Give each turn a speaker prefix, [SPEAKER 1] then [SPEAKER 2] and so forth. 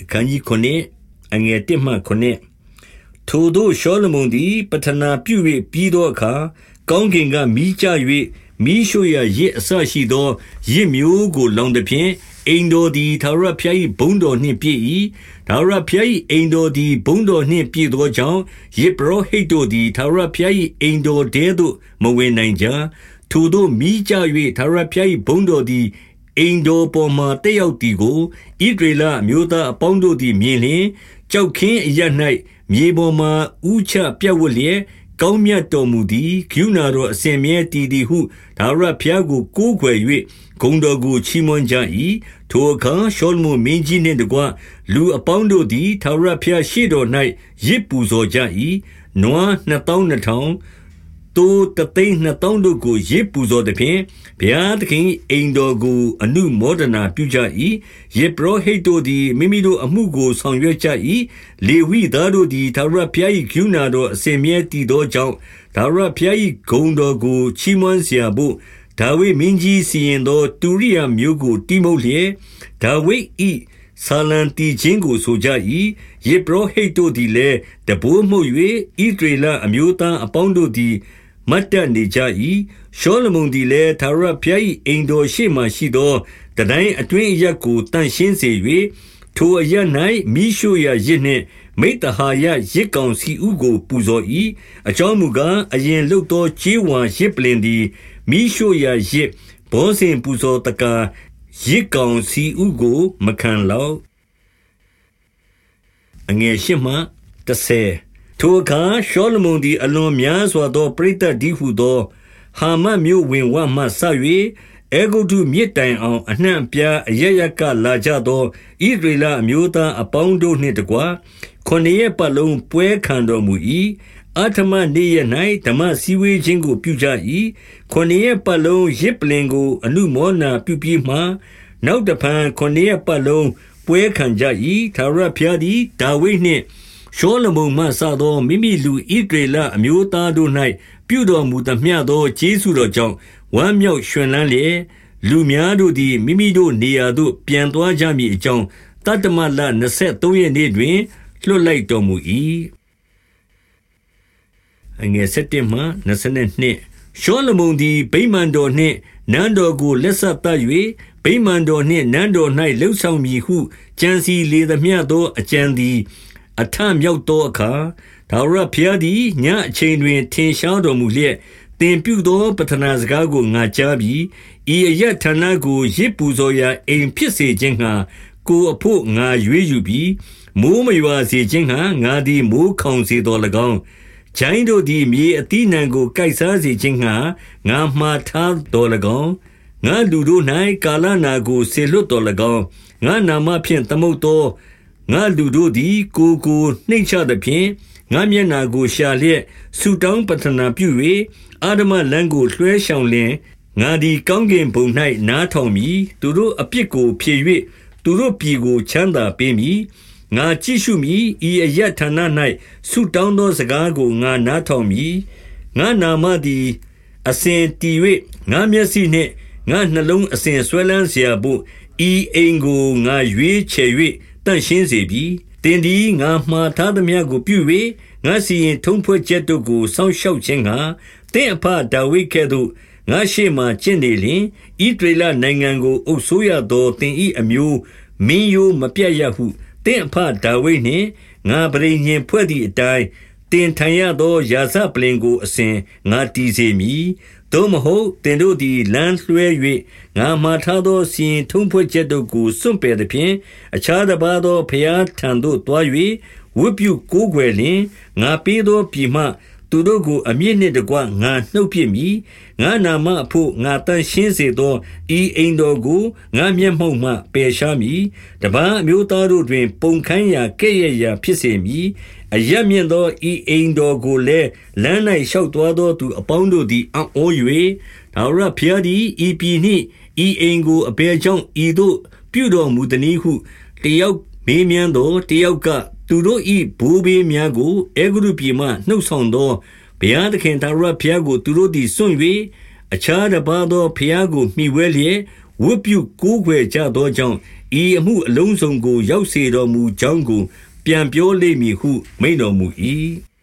[SPEAKER 1] အခန်းကြီး9အငယ်1မှ9ထိုတို့ရှောလမုန်သည်ပထနာပြု၍ပြီးသောအခါကောင်းကင်ကမိကြ၍မိရှုရရစ်အဆရှိသောရစ်မျိုးကိုလောင်သည်ဖြင့်အိမ်တော်သည်သာရဖျား၏ဘုံတော်နှင့်ပြည့်၏သာရဖျား၏အိမ်တော်သည်ဘုံတော်နှင့်ပြည့်သောကြောင့်ယေဘရဟိတ်တို့သည်သာရဖျား၏အိမ်တော်တဲသို့မဝင်နိုင်ကြထိုတို့မိကြ၍သာရဖျား၏ဘုံတော်သည် အိမ်တော်ပေါ်မှတက်ရောက်သည်ကိုဣဒရေလအမျိုးသားအပေါင်းတို့သည် မြင်လျင်ကြောက်ခင်းအရ၌မြေပေါ်မှဥချပြတ်ဝတ်လျက် ကောင်းမြတ်တော်မူသည် ကရုဏာတော် အစဉ်မြဲတည်သည်ဟုဒါဝရဘုရားကို ကိုးကွယ်၍ဂုံတော်ကို ချီးမွမ်းကြ၏ထိုအခါ ရှောလမုန်မင်းကြီးနှင့်တကွ လူအပေါင်းတို့သည်ဒါဝရဘုရားရှေ့တော်၌ရစ်ပူဇော်ကြ၏နွားနှစ်တောင်းနှစ်ထောင် သူတသိန်းနှစ်သောင်းတို့ကိုရစ်ပူဇော်သဖြင့်ဘုရားသခင်အိမ်တော်ကို အနုမောဒနာပြုကြ၏ယေပရောဟိတ်တို့သည်မိမိတို့အမှုကိုဆောင်ရွက်ကြ၏လေဝိသားတို့သည်သာရဘုရား၏ဂုဏတော်အစဉ်မြဲတည်သောကြောင့်သာရဘုရား၏ဂုဏ်တော်ကိုချီးမွမ်းစရာဖို့ဒါဝိမင်းကြီးစီရင်သောတူရိယာမျိုးကိုတိမုတ်လျက်ဒါဝိ၏ဆာလံတီချင်းကိုဆိုကြ၏ယေဘရဟိတ်တို့သည်လည်းတဘိုးမှုတ်၍ဣဒရေလအမျိုးသားအပေါင်းတို့သည် မတ်တတ်နေကြ၏ရှောလမုန်သည်လည်းသာရဖျား၏အိမ်တော်ရှိမှရှိသောတတိုင်းအတွင်းအရက်ကိုတန့်ရှင်းစေ၍ထိုအရက်၌မိရှုရရစ်နှင့်မိတ္တဟာယရစ်ကောင်စီဥကို ပူဇော်၏အကြောင်းမူကားအရင်လှုပ်သောခြေဝါရစ်ပလင်သည်မိရှုရရစ်ဘောဇင်ပူဇော်တကာရစ်ကောင်စီဥကိုမခံလောက်အငယ်ရှိမှ30 ထိုအခါရှောလမုန်သည် အလွန်များစွာသော ပရိသတ်တည်းဟူသော ဟာမတ်မြို့ဝင်ဝမှစ၍အဲဂုတ္တုမြစ်တိုင်အောင် အနှံ့အပြား အရပ်ရပ်ကလာကြသော ဣသရေလအမျိုးသားအပေါင်းတို့နှင့်တကွ ခုနှစ်ရက်ပတ်လုံး ပွဲခံတော်မူ၏။အဋ္ဌမနေ့ရက်၌ဓမ္မစည်းဝေးခြင်းကို ပြုကြ၏။ခုနှစ်ရက်ပတ်လုံး ယဇ်ပလ္လင်ကို အနုမောဒနာပြုပြီးမှ၊နောက်တဖန် ခုနှစ်ရက်ပတ်လုံး ပွဲခံကြ၏။ထာဝရဘုရားသည် ဒါဝိဒ်နှင့် ရှောလမုန်မှစသော မိမိလူဣသရေလအမျိုးသားတို့၌ပြုတော်မူသမျှသော ကျေးဇူးတော်ကြောင့် ဝမ်းမြောက်ရွှင်လန်းလျက် လူများတို့သည် မိမိတို့နေရာသို့ ပြန်သွားကြမည်အကြောင်းတတ္တမလ23ရက်နေ့တွင် လွှတ်လိုက်တော်မူ၏အငယ်7မှ22ရှောလမုန်သည် ဗိမာန်တော်နှင့် နန်းတော်ကို လက်ဆက်တတ်၍ဗိမာန်တော်နှင့် နန်းတော်၌လှုပ်ဆောင်မည်ဟု ကြံစီလေသမျှသော အကြံသည် အထမြောက်သောအခါထာဝရဘုရားသည်ညအချိန်တွင် ထင်ရှားတော်မူလျက်သင်ပြုသောပတနာစကားကိုငါကြားပြီးဤအရဌာနကိုရစ်ပူဇော်ရာအိမ်ဖြစ်စေခြင်းငှာကိုအဖို့ငါရွေးယူပြီးမိုးမရွာစေခြင်းငှာငါသည်မိုးခေါင်စေတော်၎င်းချိုင်းတို့သည်မြေအတိနံကိုကိုက်စားစေခြင်းငှာငါမှားထားတော်၎င်းငါလူတို့၌ကာလနာကိုဆေလွတ်တော်၎င်းငါနာမဖြင့်သမုတ်သော ငါလူတို့သည်ကိုကိုနှိမ့်ချသဖြင့်ငါမျက်နာကိုရှာလျက်ဆူတောင်းပတနာပြု၍အာဓမလမ်းကိုလွှဲရှောင်လျင်ငါသည်ကောင်းကင်ဘုံ၌နားထောင်မည်သူတို့အပြစ်ကိုဖြေ၍သူတို့ပြည်ကိုချမ်းသာပေးမည်ငါကြည့်ရှုမည်ဤအရဌာန၌ဆုတောင်းသောစကားကိုငါနားထောင်မည်ငါနာမသည်အစဉ်တည်၍ငါမျက်စိနှင့်ငါနှလုံးအစဉ်ဆွဲလန်းเสียဖို့ဤအိမ်ကိုငါရွေးချယ်၍ တန့်ရှင်းစေပြီတင်ဒီငါမှားထားသမျှကိုပြု၍ငါစီရင်ထုံးဖွဲ့ချက်တို့ကိုစောင့်ရှောက်ခြင်းငါတင့်အဖဒါဝိဒ်ကဲ့သို့ငါရှေ့မှကျင့်နေလျင်ဤဒေလနိုင်ငံကိုအုပ်ဆိုးရသောတင်ဤအမျိုးမင်းယိုမပြတ်ရဟုတင့်အဖဒါဝိဒ်နှင့်ငါပရိညင်ဖွဲ့သည့်အတိုင်းတင်ထန်ရသောယာစပလင်ကိုအစဉ်ငါတီးစေမည် သို့မဟုတ်တင်တို့သည်လမ်းလွှဲ၍ငါမှားထားသောစီရင်ထုံးဖွဲ့ချက်တို့ကိုစွန့်ပယ်သဖြင့်အခြားတစ်ပါးသောဖျားထံသို့တွား၍ဝတ်ပြုကိုးကွယ်လျင်ငါပေးသောပြည်မှ သူတို့ကို အမြင့်နှင့်တကွငါနှုတ်ပြမည်ငါနာမအဖို့ငါတန်ရှင်းစေသောဤအိမ်တော်ကိုငါမျက်မှောက်မှပယ်ရှားမည်တပန်းအမျိုးသားတို့တွင် ပုံခန်းရာကဲ့ရဲ့ရာဖြစ်စေမည်အရမြင့်သောဤအိမ်တော်ကိုလည်းလမ်း၌လျှောက်သွားသောသူအပေါင်းတို့သည်အံ့ဩ၍ဒါဝရဖျားသည်ဤပြည်နှင့်ဤအိမ်ကိုအဘယ်ကြောင့်ဤသို့ပြုတော်မူသည်နည်းဟုတယောက်မေးမြန်းသောတယောက်က သူတို့၏ဘိုးဘေးများကိုအေဂရုပြည်မှနှုတ်ဆောင်သောဘုရားသခင်သာရဘုရားကို သူတို့သည်စွန့်၍အခြားတစ်ပါးသောဘုရားကိုမှီဝဲလျက်ဝတ်ပြုကိုးကွယ်ကြသောကြောင့်ဤဤအမှုအလုံးစုံကို ရောက်စေတော်မူကြောင်းကို ပြန်ပြောလိမ့်မည်ဟုမိန့်တော်မူ၏။